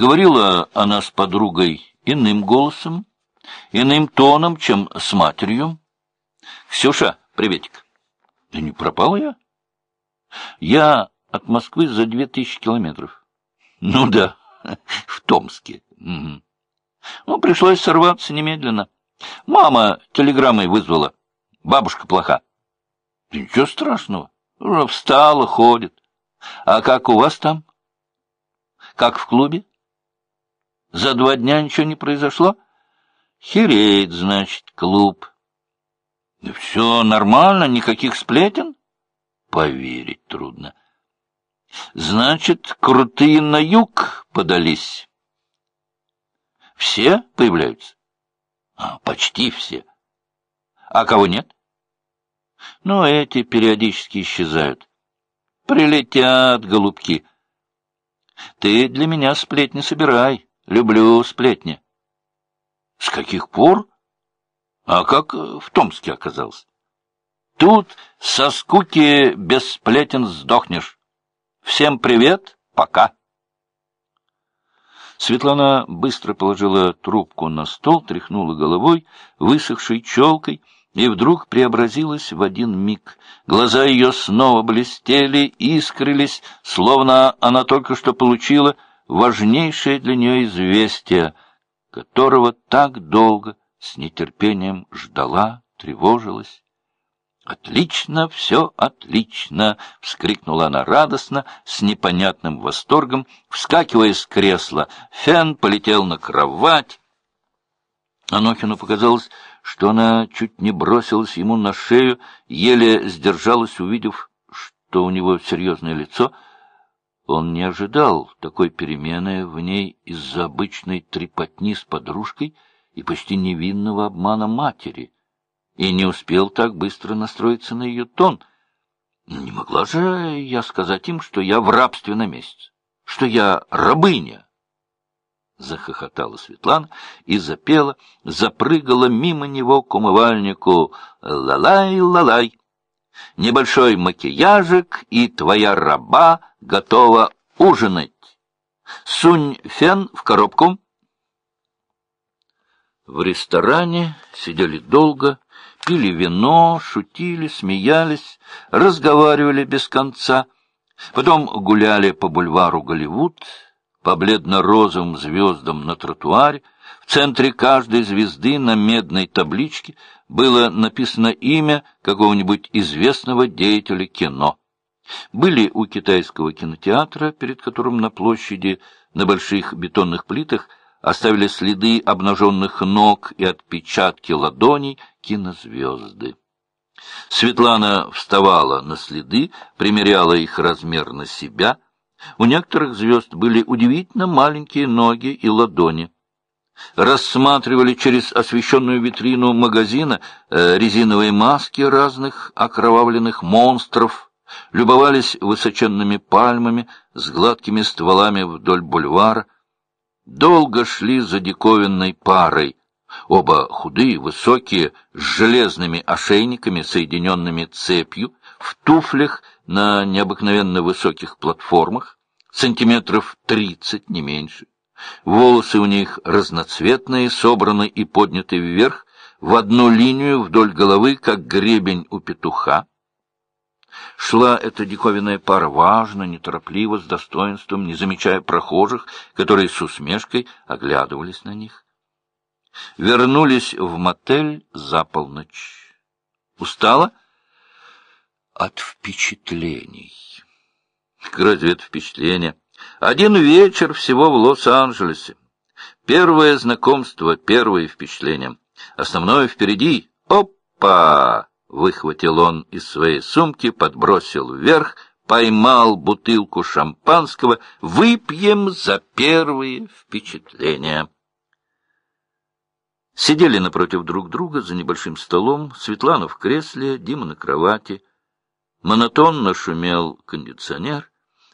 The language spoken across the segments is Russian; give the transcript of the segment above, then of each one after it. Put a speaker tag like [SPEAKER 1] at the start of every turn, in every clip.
[SPEAKER 1] Говорила она с подругой иным голосом, иным тоном, чем с матерью. — Ксюша, приветик. — Да не пропал я? — Я от Москвы за две тысячи километров. — Ну да, в Томске. Ну, пришлось сорваться немедленно. Мама телеграммой вызвала. Бабушка плоха. — Ничего страшного. Уже встала, ходит. А как у вас там? Как в клубе? За два дня ничего не произошло? Хереет, значит, клуб. Да все нормально, никаких сплетен? Поверить трудно. Значит, крутые на юг подались. Все появляются? А, почти все. А кого нет? Ну, эти периодически исчезают. Прилетят, голубки. Ты для меня сплетни собирай. Люблю сплетни. С каких пор? А как в Томске оказался? Тут со скуки без сплетен сдохнешь. Всем привет, пока. Светлана быстро положила трубку на стол, тряхнула головой, высохшей челкой, и вдруг преобразилась в один миг. Глаза ее снова блестели, искрились, словно она только что получила важнейшее для нее известие, которого так долго с нетерпением ждала, тревожилась. «Отлично, все отлично!» — вскрикнула она радостно, с непонятным восторгом, вскакивая с кресла. Фен полетел на кровать. Анохину показалось, что она чуть не бросилась ему на шею, еле сдержалась, увидев, что у него серьезное лицо — он не ожидал такой перемены в ней из-за обычной трепотни с подружкой и почти невинного обмана матери, и не успел так быстро настроиться на ее тон. Не могла же я сказать им, что я в рабстве на месяц, что я рабыня. Захохотала Светлана и запела, запрыгала мимо него к умывальнику «Лалай-лалай». Небольшой макияжик, и твоя раба готова ужинать. Сунь фен в коробку. В ресторане сидели долго, пили вино, шутили, смеялись, разговаривали без конца. Потом гуляли по бульвару Голливуд, по бледно-розовым звездам на тротуаре. Центре каждой звезды на медной табличке было написано имя какого-нибудь известного деятеля кино. Были у китайского кинотеатра, перед которым на площади на больших бетонных плитах оставили следы обнаженных ног и отпечатки ладоней кинозвезды. Светлана вставала на следы, примеряла их размер на себя. У некоторых звезд были удивительно маленькие ноги и ладони. Рассматривали через освещенную витрину магазина э, резиновые маски разных окровавленных монстров, любовались высоченными пальмами с гладкими стволами вдоль бульвара, долго шли за диковинной парой, оба худые, высокие, с железными ошейниками, соединенными цепью, в туфлях на необыкновенно высоких платформах, сантиметров тридцать, не меньше. Волосы у них разноцветные, собраны и подняты вверх, в одну линию вдоль головы, как гребень у петуха. Шла эта диковинная пара важно, неторопливо, с достоинством, не замечая прохожих, которые с усмешкой оглядывались на них. Вернулись в мотель за полночь. Устала? От впечатлений. Разве это впечатление? Один вечер всего в Лос-Анджелесе. Первое знакомство, первые впечатления. Основное впереди. Опа! Выхватил он из своей сумки, подбросил вверх, поймал бутылку шампанского. Выпьем за первые впечатления. Сидели напротив друг друга за небольшим столом, Светлана в кресле, Дима на кровати. Монотонно шумел кондиционер.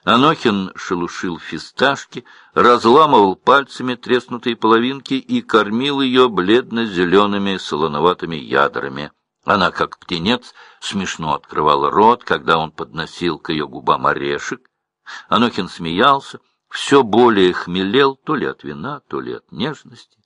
[SPEAKER 1] Анохин шелушил фисташки, разламывал пальцами треснутые половинки и кормил ее бледно-зелеными солоноватыми ядрами. Она, как птенец, смешно открывала рот, когда он подносил к ее губам орешек. Анохин смеялся, все более хмелел то ли от вина, то ли от нежности.